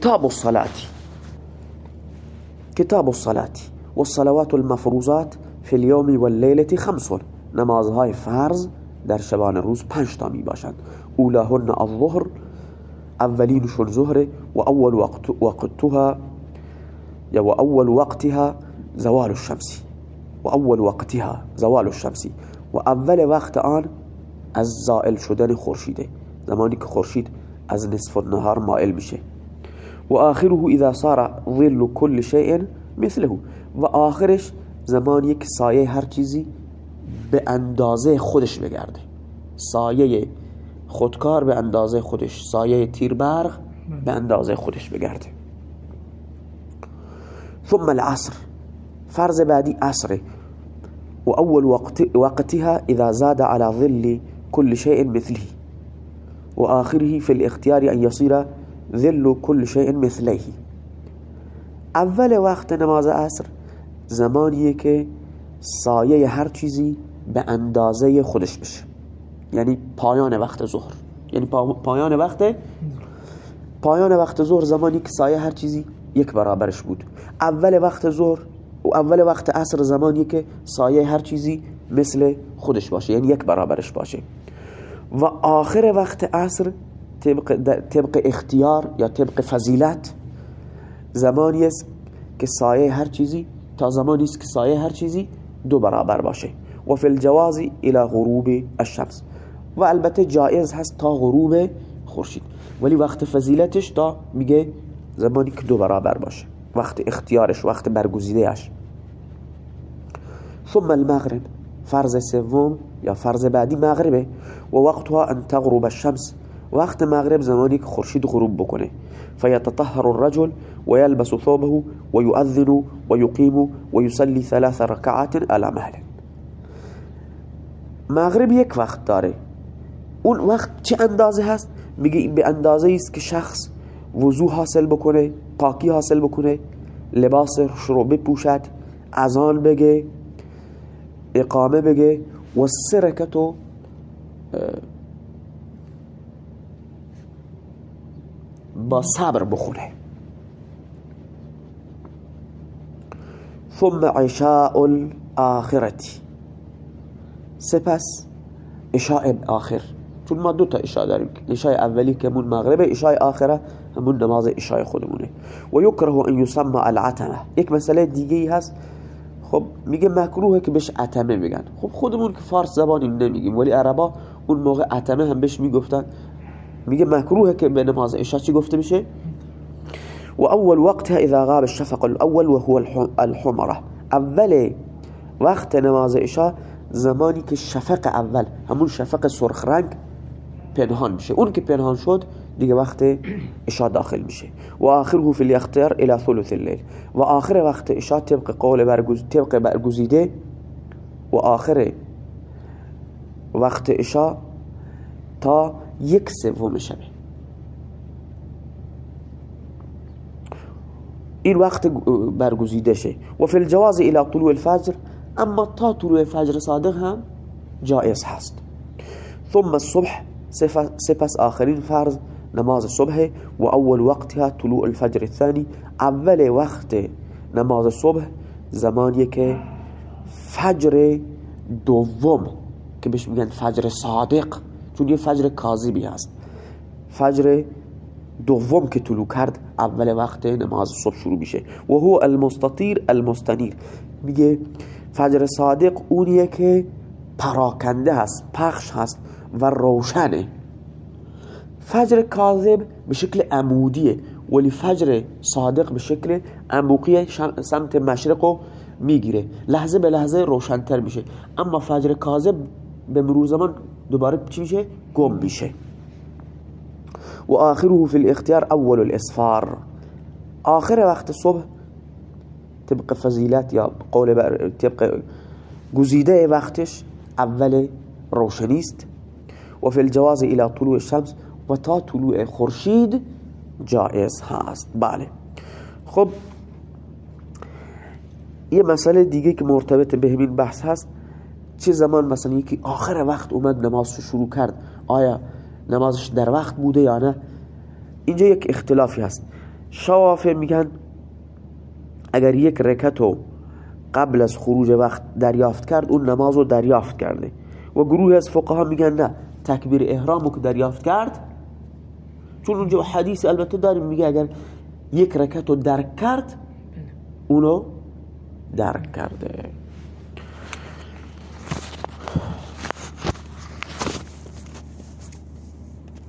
کتاب الصلاة. کتاب الصلاة والصلوات المفروضات في اليوم والليلة خمس. نمازهای فرض در شبان روز پنج تا می باشند اولاهن الظهر اولینشون ظهر و اول وقت وقتها یا و اول وقتها زوال الشمس. و اول وقتها زوال الشمس. و وقت آن از زائل شدن خورشیده. زمانی که از نصف النهار مائل میشه. و آخره إذا صار ظل كل شيء مثله. و آخرش زمانی که سایه هر چیزی به اندازه خودش بگرده. سایه خودکار به اندازه خودش. سایه تیربرق به اندازه خودش بگرده. ثم العصر. فرض بعدی عصره. و اول وقت وقتها اذا زاد على ظل كل شيء مثله. وآخره في الاختيار أن يصير ذل كل شيء مثله اول وقت نماز عصر زمانیه که سایه هر چیزی به اندازه خودش بشه. یعنی پایان وقت ظهر. یعنی پایان وقت پایان وقت ظهر زمانی که سایه هر چیزی یک برابرش بود. اول وقت ظهر و اول وقت عصر زمانی که سایه هر چیزی مثل خودش باشه. یعنی یک برابرش باشه. و آخر وقت عصر طبق, طبق اختیار یا طبق فضیلت زمانی است که سایه هر چیزی تا زمانی است که سایه هر چیزی دو برابر باشه. و فی الجواز الى غروب الشمس. و البته جایز هست تا غروب خورشید. ولی وقت فضیلتش تا میگه زمانی که دو برابر باشه. وقت اختیارش وقت برگزیدهش ثم المغرب فرض سوم یا فرض بعدی مغربه. و وقتها ان تغرب الشمس. وقت مغرب زمانی که خورشید غروب بکنه. فيتطهر الرجل ويلبس ثوبه ويؤذن ويقيم ويصلي ثلاث ركعات على مهل مغرب یک وقت داره. اون وقت چه اندازه هست؟ میگه به اندازه است که شخص وضو حاصل بکنه پاکی حاصل بکنه لباس رو بپوشد اذان بگه اقامه بگه و سرکتو با صبر بخونه ثم عشاء الاخرتی سپس عشاء آخر. چون ما دو تا عشاء داریم. عشاء اولی که همون مغربه عشاء آخره همون نماز عشاء خودمونه. و یکره ان یسمى العتمه. یک مسئله دیگه هست. خب میگه مکروهه که بهش عتمه میگن. خب خودمون که فارس زبانی نمیگیم ولی عربا اون موقع عتمه هم بهش می‌گفتن. میگه مکروهه که به نماز عشاء چی گفته میشه؟ و اول وقتها اذا غاب الشفق الأول وهو الحمرة. اول وقت نماز عشاء زمانی که شفق اول همون شفق سرخ رنگ پنهان میشه. اون که پنهان شد دیگه وقت عشاء داخل میشه. و آخره فی الاختیار إلى ثلث الليل و آخر وقت عشاء طبق قول برگز طبق برگزیده. و آخر وقت عشاء تا یک سوم شبه این وقت برگزیده شه. و فی الجواز إلى طلوع الفجر أما تا طلوع فجر صادق هم جائز هست. ثم الصبح سپس آخرین فرض نماز صبح و اول وقتها طلوع الفجر الثاني اول وقت نماز صبح زمانیه که فجر دوم که بهش میگن فجر صادق. یه فجر کاذبی هست. فجر دوم که طلوع کرد اول وقت نماز صبح شروع میشه. و هو المستطیر المستنیر. میگه فجر صادق اونیه که پراکنده هست پخش هست و روشنه. فجر کاذب به شکل عمودیه ولی فجر صادق به شکل عموقی سمت مشرق می‌گیره. لحظه به لحظه روشنتر میشه. اما فجر کاذب به مرور زمان دوباره چی میشه؟ گم میشه. و آخره فی الاختیار اول الاسفار. آخر وقت صبح طبق فضیلت یا قول بر طبق گزیده وقتش اول روشنیست و فی الجواز الى طلوع الشمس و تا طلوع خورشید جائز هست بله. خب یه مسئله دیگه که مرتبط به همین بحث هست. چه زمان مثلا یکی آخر وقت اومد نماز رو شروع کرد آیا نمازش در وقت بوده یا نه؟ اینجا یک اختلافی هست. شوافه میگن اگر یک رکتو قبل از خروج وقت دریافت کرد اون نماز رو دریافت کرده. و گروه از فقها میگن نه تکبیر احرامو که دریافت کرد. چون اونجا حدیث البته داریم میگه اگر یک رکت رو درک کرد اونو درک کرده.